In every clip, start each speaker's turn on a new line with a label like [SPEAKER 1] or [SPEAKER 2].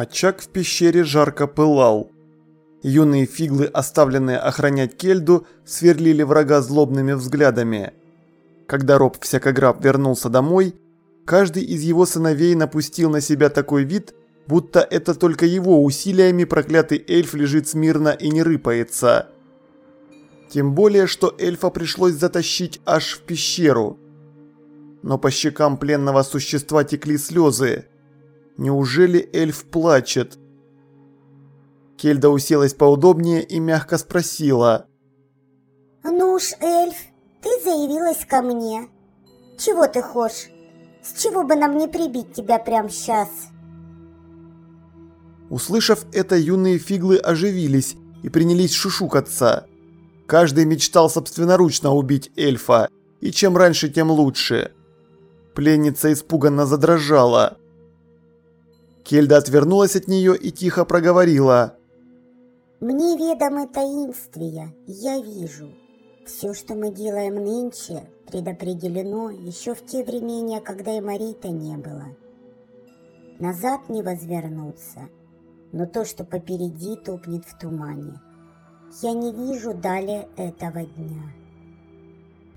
[SPEAKER 1] Очаг в пещере жарко пылал. Юные фиглы, оставленные охранять Кельду, сверлили врага злобными взглядами. Когда Роб Всякограб вернулся домой, каждый из его сыновей напустил на себя такой вид, будто это только его усилиями проклятый эльф лежит смирно и не рыпается. Тем более, что эльфа пришлось затащить аж в пещеру. Но по щекам пленного существа текли слезы. Неужели эльф плачет? Кельда уселась поудобнее и мягко спросила.
[SPEAKER 2] «Ну уж, эльф, ты заявилась ко мне. Чего ты хочешь? С чего бы нам не прибить тебя прямо сейчас?»
[SPEAKER 1] Услышав это, юные фиглы оживились и принялись шушукаться. Каждый мечтал собственноручно убить эльфа, и чем раньше, тем лучше. Пленница испуганно задрожала. Кельда отвернулась от нее и тихо проговорила.
[SPEAKER 2] «Мне ведомы таинствия, я вижу. Все, что мы делаем нынче, предопределено еще в те времена, когда и Марита не было. Назад не возвернуться, но то, что попереди, топнет в тумане. Я не вижу далее этого дня».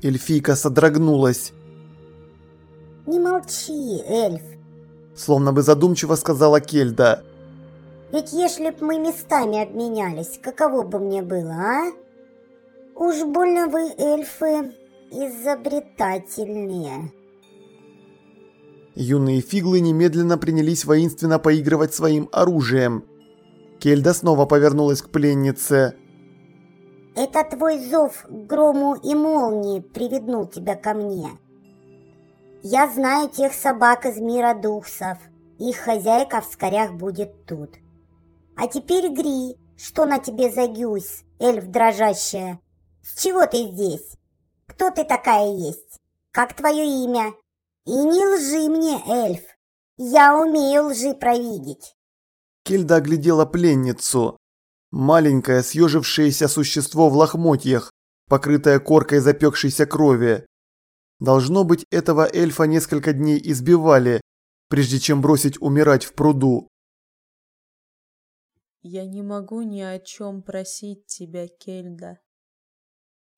[SPEAKER 1] Эльфийка содрогнулась.
[SPEAKER 2] «Не молчи, эльф,
[SPEAKER 1] Словно бы задумчиво сказала Кельда.
[SPEAKER 2] Ведь если б мы местами обменялись, каково бы мне было, а? Уж больно вы, эльфы, изобретательные.
[SPEAKER 1] Юные фиглы немедленно принялись воинственно поигрывать своим оружием. Кельда снова повернулась к пленнице.
[SPEAKER 2] «Это твой зов к грому и молнии приведнул тебя ко мне. Я знаю тех собак из мира духсов. Их хозяйка в скорях будет тут. А теперь, Гри, что на тебе за гюсь, эльф дрожащая? С чего ты здесь? Кто ты такая есть? Как твое имя? И не лжи мне, эльф. Я умею лжи провидеть.
[SPEAKER 1] Кельда оглядела пленницу. Маленькое съежившееся существо в лохмотьях, покрытое коркой запекшейся крови. Должно быть, этого эльфа несколько дней избивали, прежде чем бросить умирать в пруду.
[SPEAKER 3] Я не могу ни о чем просить тебя, Кельда.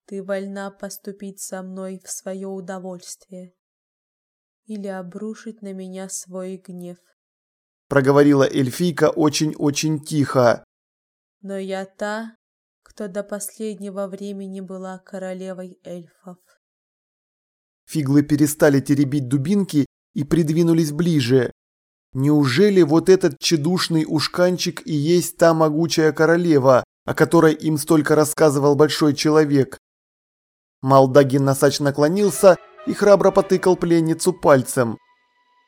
[SPEAKER 3] Ты вольна поступить со мной в свое удовольствие или обрушить на меня свой гнев.
[SPEAKER 1] Проговорила эльфийка очень-очень тихо.
[SPEAKER 3] Но я та, кто до последнего времени была королевой эльфов.
[SPEAKER 1] Фиглы перестали теребить дубинки и придвинулись ближе. Неужели вот этот чедушный ушканчик и есть та могучая королева, о которой им столько рассказывал большой человек? Малдагин Насач наклонился и храбро потыкал пленницу пальцем.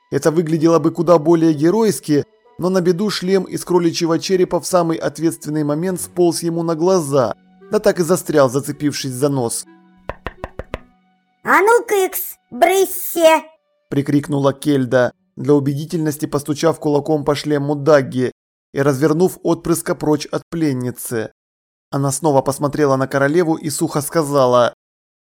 [SPEAKER 1] Это выглядело бы куда более геройски, но на беду шлем из кроличьего черепа в самый ответственный момент сполз ему на глаза, да так и застрял, зацепившись за нос.
[SPEAKER 2] «А ну, Кыкс, брыссе!»
[SPEAKER 1] – прикрикнула Кельда, для убедительности постучав кулаком по шлему Дагги и развернув отпрыска прочь от пленницы. Она снова посмотрела на королеву и сухо сказала.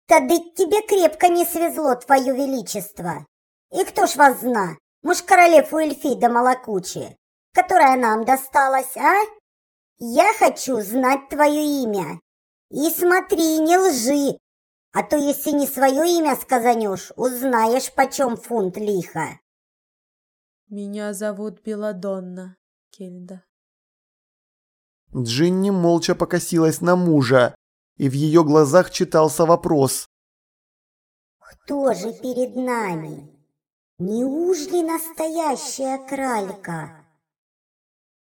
[SPEAKER 2] «Тады тебе крепко не свезло, твое величество. И кто ж вас зна, муж королев у Эльфида Малакучи, которая нам досталась, а? Я хочу знать твое имя. И смотри, не лжи, а то если не свое имя сказанешь, узнаешь, почем фунт лиха.
[SPEAKER 3] Меня зовут Беладонна, Кельда.
[SPEAKER 1] Джинни молча покосилась на мужа, и в ее глазах читался вопрос.
[SPEAKER 2] «Кто же перед нами? Неужели настоящая кралька?»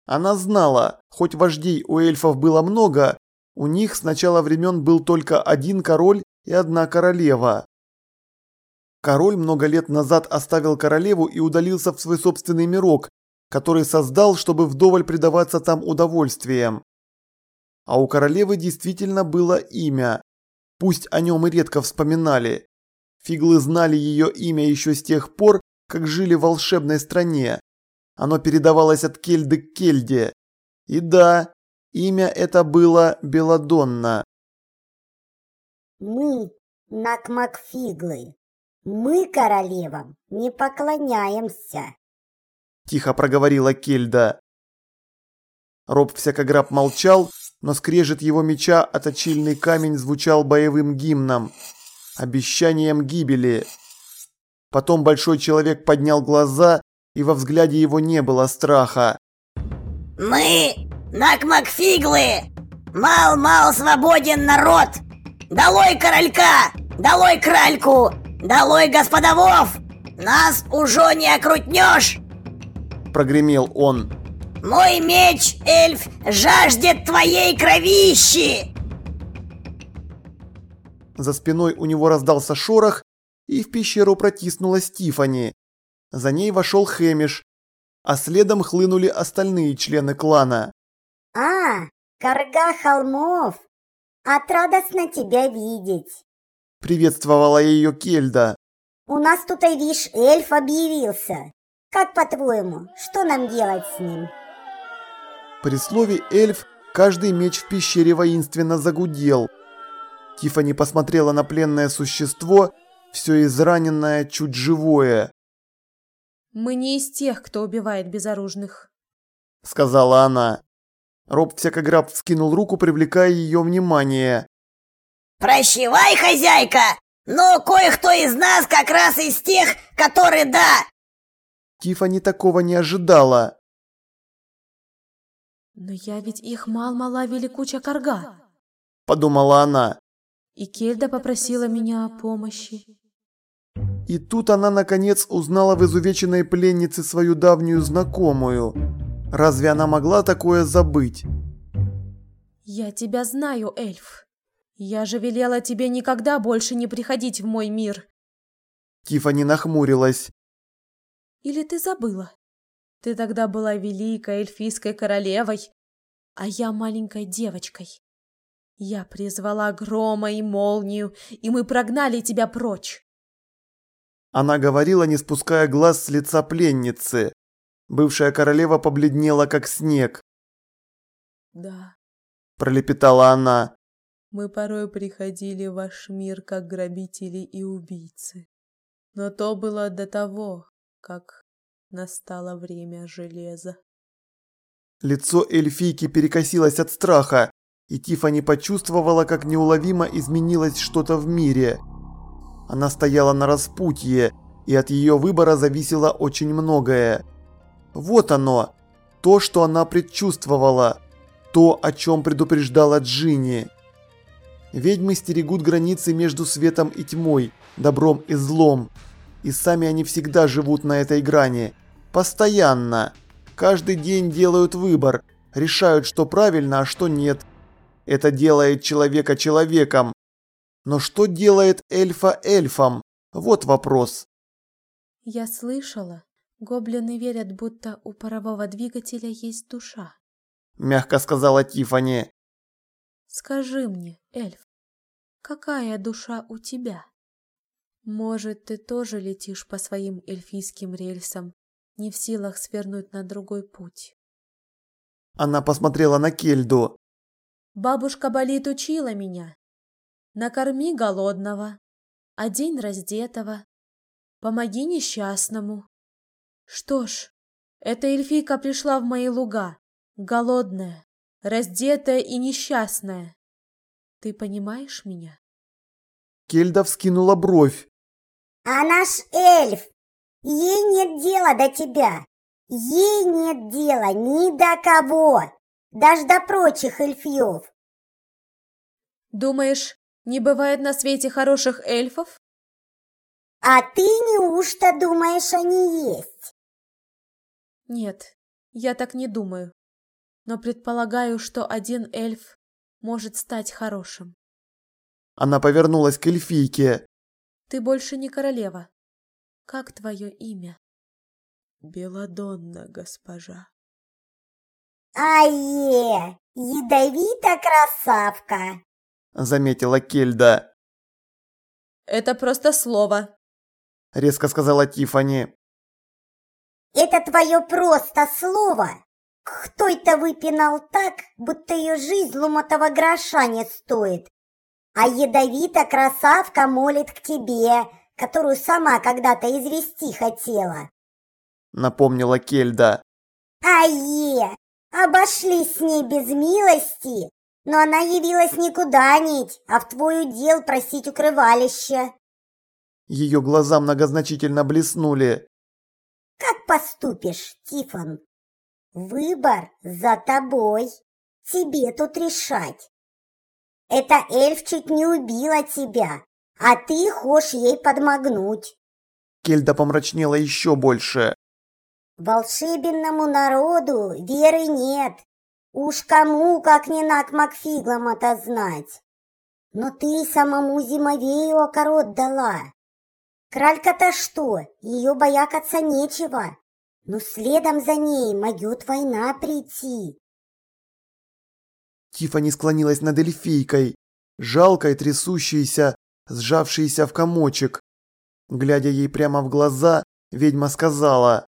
[SPEAKER 1] Она знала, хоть вождей у эльфов было много, у них с начала времен был только один король и одна королева. Король много лет назад оставил королеву и удалился в свой собственный мирок, который создал, чтобы вдоволь предаваться там удовольствиям. А у королевы действительно было имя, пусть о нем и редко вспоминали. Фиглы знали ее имя еще с тех пор, как жили в волшебной стране. Оно передавалось от Кельды к Кельде. И да, имя это было Беладонна.
[SPEAKER 2] Мы Накмакфиглы. Мы королевам не поклоняемся.
[SPEAKER 1] Тихо проговорила Кельда. Роб всякограб молчал, но скрежет его меча о точильный камень звучал боевым гимном, обещанием гибели. Потом большой человек поднял глаза, и во взгляде его не было страха.
[SPEAKER 4] «Мы, Накмакфиглы, мал-мал свободен народ! Долой королька, долой кральку, долой господовов! Нас уже не окрутнешь!»
[SPEAKER 1] Прогремел он.
[SPEAKER 4] Мой меч, эльф, жаждет твоей кровищи!»
[SPEAKER 1] За спиной у него раздался шорох, и в пещеру протиснулась Тифани. За ней вошел Хэмиш, а следом хлынули остальные члены клана.
[SPEAKER 2] «А, Карга Холмов! Отрадостно тебя видеть!»
[SPEAKER 1] Приветствовала ее Кельда.
[SPEAKER 2] «У нас тут, и вишь, эльф объявился. Как по-твоему, что нам делать с ним?»
[SPEAKER 1] При слове «эльф» каждый меч в пещере воинственно загудел. Тифани посмотрела на пленное существо, все израненное, чуть живое.
[SPEAKER 3] «Мы не из тех, кто убивает безоружных», —
[SPEAKER 1] сказала она. Роб всякограб вскинул руку, привлекая ее внимание.
[SPEAKER 4] «Прощевай, хозяйка! Но кое-кто из нас как раз из тех, которые да!»
[SPEAKER 1] Тифани такого не ожидала.
[SPEAKER 3] «Но я ведь их мал-мала великуча корга», —
[SPEAKER 1] подумала она.
[SPEAKER 3] «И Кельда попросила меня о помощи».
[SPEAKER 1] И тут она наконец узнала в изувеченной пленнице свою давнюю знакомую. Разве она могла такое забыть?
[SPEAKER 3] «Я тебя знаю, эльф. Я же велела тебе никогда больше не приходить в мой мир».
[SPEAKER 1] Тифани нахмурилась.
[SPEAKER 3] «Или ты забыла?» Ты тогда была великой эльфийской королевой, а я маленькой девочкой. Я призвала грома и молнию, и мы прогнали тебя прочь.
[SPEAKER 1] Она говорила, не спуская глаз с лица пленницы. Бывшая королева побледнела, как снег.
[SPEAKER 3] «Да», –
[SPEAKER 1] пролепетала она.
[SPEAKER 3] «Мы порой приходили в ваш мир, как грабители и убийцы. Но то было до того, как Настало время железа.
[SPEAKER 1] Лицо эльфийки перекосилось от страха, и Тифани почувствовала, как неуловимо изменилось что-то в мире. Она стояла на распутье, и от ее выбора зависело очень многое. Вот оно, то, что она предчувствовала, то, о чем предупреждала Джинни. Ведьмы стерегут границы между светом и тьмой, добром и злом, и сами они всегда живут на этой грани. Постоянно. Каждый день делают выбор, решают, что правильно, а что нет. Это делает человека человеком. Но что делает эльфа эльфом? Вот вопрос.
[SPEAKER 3] Я слышала, гоблины верят, будто у парового двигателя есть душа.
[SPEAKER 1] Мягко сказала Тифани.
[SPEAKER 3] Скажи мне, эльф, какая душа у тебя? Может, ты тоже летишь по своим эльфийским рельсам, не в силах свернуть на другой путь.
[SPEAKER 1] Она посмотрела на Кельду.
[SPEAKER 3] Бабушка болит учила меня. Накорми голодного, одень раздетого, помоги несчастному. Что ж, эта эльфийка пришла в мои луга, голодная, раздетая и несчастная. Ты понимаешь меня?
[SPEAKER 1] Кельда вскинула бровь.
[SPEAKER 2] А наш эльф, ей нет дела до тебя. Ей нет дела ни до кого, даже до прочих эльфьев.
[SPEAKER 3] Думаешь, не бывает на свете хороших эльфов?
[SPEAKER 2] А ты неужто думаешь, они есть?
[SPEAKER 3] Нет, я так не думаю. Но предполагаю, что один эльф может стать хорошим.
[SPEAKER 1] Она повернулась к эльфийке.
[SPEAKER 3] Ты больше не королева. Как твое имя?
[SPEAKER 5] Беладонна, госпожа.
[SPEAKER 2] Ае, ядовита красавка,
[SPEAKER 1] заметила Кельда.
[SPEAKER 3] Это просто слово,
[SPEAKER 1] резко сказала Тифани.
[SPEAKER 2] Это твое просто слово. Кто это выпинал так, будто ее жизнь ломотого гроша не стоит? А ядовита красавка молит к тебе, которую сама когда-то извести хотела.
[SPEAKER 1] Напомнила Кельда.
[SPEAKER 2] Ае, Обошлись с ней без милости, но она явилась не куда-нибудь, а в твой удел просить укрывалище.
[SPEAKER 1] Ее глаза многозначительно блеснули.
[SPEAKER 2] Поступишь, Тифон? Выбор за тобой. Тебе тут решать. Эта эльф чуть не убила тебя, а ты хочешь ей подмогнуть.
[SPEAKER 1] Кельда помрачнела еще больше.
[SPEAKER 2] Волшебному народу веры нет. Уж кому, как не над Макфиглом это знать. Но ты самому зимовею окорот дала. Кралька-то что, ее боякаться нечего. Но следом за ней могет война прийти.
[SPEAKER 1] Тифани склонилась над эльфийкой, жалкой, трясущейся, сжавшейся в комочек. Глядя ей прямо в глаза, ведьма сказала.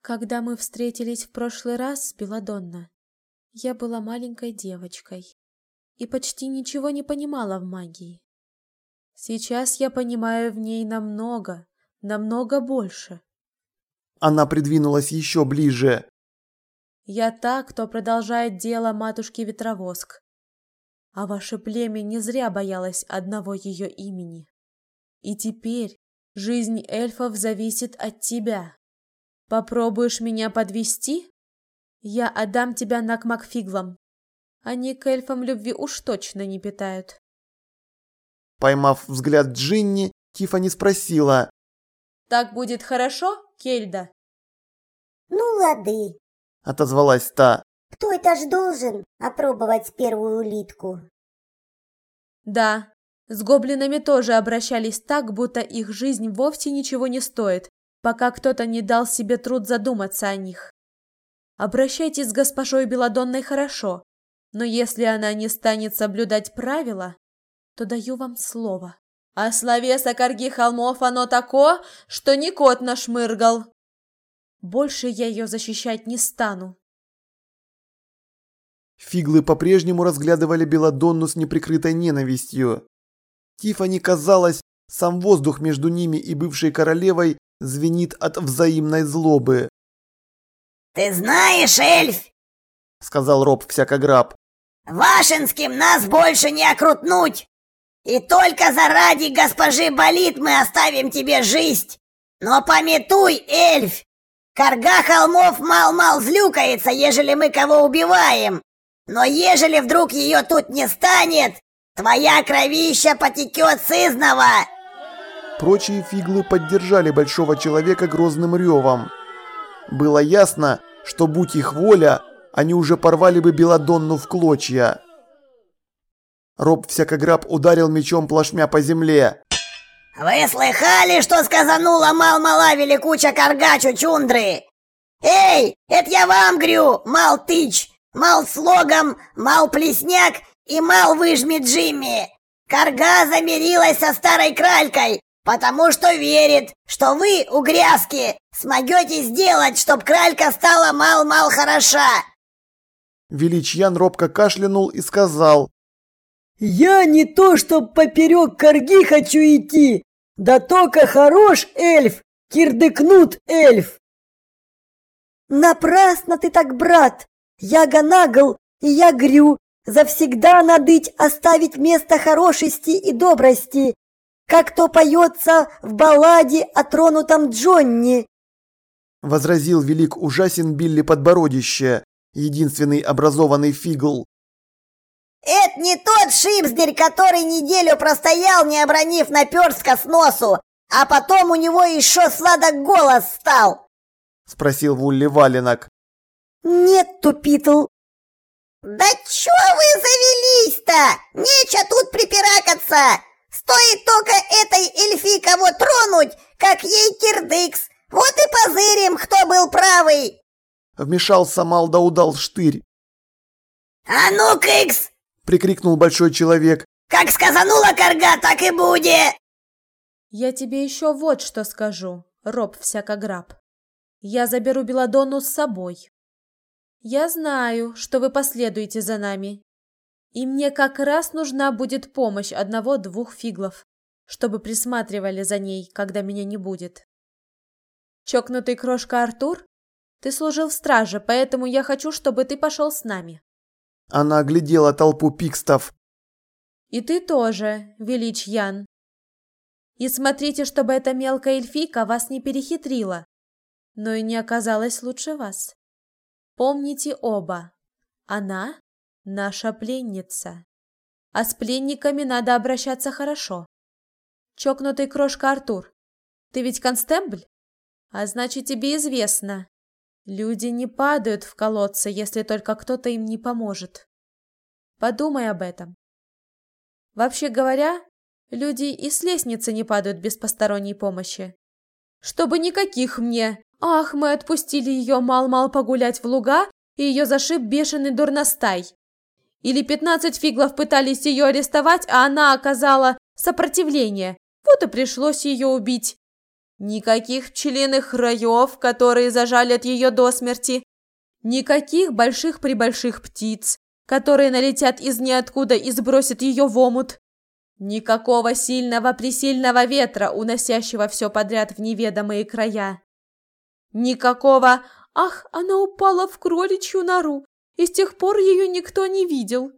[SPEAKER 3] «Когда мы встретились в прошлый раз с Беладонна, я была маленькой девочкой и почти ничего не понимала в магии. Сейчас я понимаю в ней намного, намного больше.
[SPEAKER 1] Она придвинулась еще ближе.
[SPEAKER 3] Я та, кто продолжает дело матушки Ветровоск. А ваше племя не зря боялось одного ее имени. И теперь жизнь эльфов зависит от тебя. Попробуешь меня подвести? Я отдам тебя на Макфиглам. Они к эльфам любви уж точно не питают.
[SPEAKER 1] Поймав взгляд Джинни, Тифани спросила.
[SPEAKER 3] «Так будет хорошо, Кельда?»
[SPEAKER 2] «Ну, лады», —
[SPEAKER 1] отозвалась та.
[SPEAKER 2] «Кто это ж должен опробовать первую улитку?»
[SPEAKER 3] «Да, с гоблинами тоже обращались так, будто их жизнь вовсе ничего не стоит, пока кто-то не дал себе труд задуматься о них. Обращайтесь с госпожой Беладонной хорошо, но если она не станет соблюдать правила, то даю вам слово. А словеса корги холмов оно тако, что не кот нашмыргал. Больше я ее защищать не стану.
[SPEAKER 1] Фиглы по-прежнему разглядывали Беладонну с неприкрытой ненавистью. Тифани казалось, сам воздух между ними и бывшей королевой звенит от взаимной злобы.
[SPEAKER 4] «Ты знаешь, эльф!»
[SPEAKER 1] — сказал Роб всякограб.
[SPEAKER 4] «Вашинским нас больше не окрутнуть! И только заради госпожи Болит мы оставим тебе жизнь. Но пометуй, эльф, корга холмов мал-мал злюкается, ежели мы кого убиваем. Но ежели вдруг ее тут не станет, твоя кровища потекет сызново.
[SPEAKER 1] Прочие фиглы поддержали большого человека грозным ревом. Было ясно, что будь их воля, они уже порвали бы Беладонну в клочья. Роб всякограб ударил мечом плашмя по земле.
[SPEAKER 4] «Вы слыхали, что сказанула мал-мала великуча каргачу чундры? Эй, это я вам грю, мал тыч, мал слогом, мал плесняк и мал выжми Джимми. Карга замирилась со старой кралькой, потому что верит, что вы, угрязки, смогете сделать, чтоб кралька стала мал-мал хороша.
[SPEAKER 1] Величьян робко кашлянул и сказал,
[SPEAKER 5] я не то, чтоб поперек корги хочу идти, да только хорош эльф, кирдыкнут эльф. Напрасно ты так, брат, я ганагл, и я грю, завсегда надыть оставить место хорошести и добрости, как то поется в балладе о тронутом Джонни.
[SPEAKER 1] Возразил велик ужасен Билли Подбородище, единственный образованный фигл,
[SPEAKER 4] это не тот шипсдерь, который неделю простоял, не обронив наперстка с носу, а потом у него еще сладок голос стал.
[SPEAKER 1] Спросил Вулли Валенок.
[SPEAKER 5] Нет, тупитл.
[SPEAKER 4] Да чё вы завелись-то? Нечего тут припиракаться. Стоит только этой эльфи кого тронуть, как ей кирдыкс. Вот и позырим, кто был правый.
[SPEAKER 1] Вмешался Малдаудал Штырь.
[SPEAKER 4] А ну, Кикс,
[SPEAKER 1] прикрикнул большой человек.
[SPEAKER 4] «Как сказанула корга, так и будет!»
[SPEAKER 3] «Я тебе еще вот что скажу, роб всякограб. Я заберу Беладонну с собой. Я знаю, что вы последуете за нами, и мне как раз нужна будет помощь одного-двух фиглов, чтобы присматривали за ней, когда меня не будет. Чокнутый крошка Артур Ты служил в страже, поэтому я хочу, чтобы ты пошел с нами.
[SPEAKER 1] Она оглядела толпу пикстов.
[SPEAKER 3] И ты тоже, Велич Ян. И смотрите, чтобы эта мелкая эльфийка вас не перехитрила, но и не оказалась лучше вас. Помните оба, она наша пленница. А с пленниками надо обращаться хорошо. Чокнутый крошка Артур, ты ведь констебль? А значит, тебе известно. Люди не падают в колодцы, если только кто-то им не поможет. Подумай об этом. Вообще говоря, люди и с лестницы не падают без посторонней помощи. Чтобы никаких мне. Ах, мы отпустили ее мал-мал погулять в луга, и ее зашиб бешеный дурностай. Или пятнадцать фиглов пытались ее арестовать, а она оказала сопротивление. Вот и пришлось ее убить. Никаких пчелиных раев, которые зажалят ее до смерти. Никаких больших-пребольших птиц, которые налетят из ниоткуда и сбросят ее в омут. Никакого сильного-пресильного ветра, уносящего все подряд в неведомые края. Никакого «Ах, она упала в кроличью нору, и с тех пор ее никто не видел».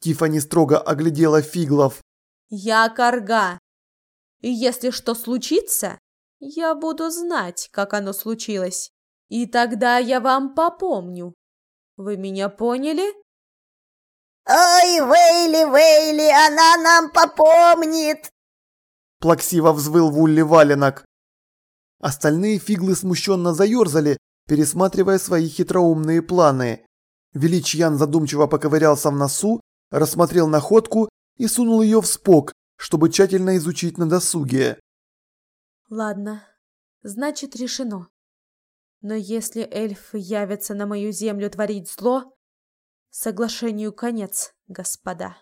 [SPEAKER 1] Тифани строго оглядела фиглов.
[SPEAKER 3] «Я корга, и если что случится, я буду знать, как оно случилось. И тогда я вам попомню. Вы меня поняли?
[SPEAKER 4] Ой, Вейли, Вейли, она нам попомнит!
[SPEAKER 1] Плаксиво взвыл Вулли Валенок. Остальные фиглы смущенно заерзали, пересматривая свои хитроумные планы. Величьян задумчиво поковырялся в носу, рассмотрел находку и сунул ее в спок, чтобы тщательно изучить на досуге.
[SPEAKER 3] Ладно, значит решено. Но если эльфы явятся на мою землю творить зло, соглашению конец, господа.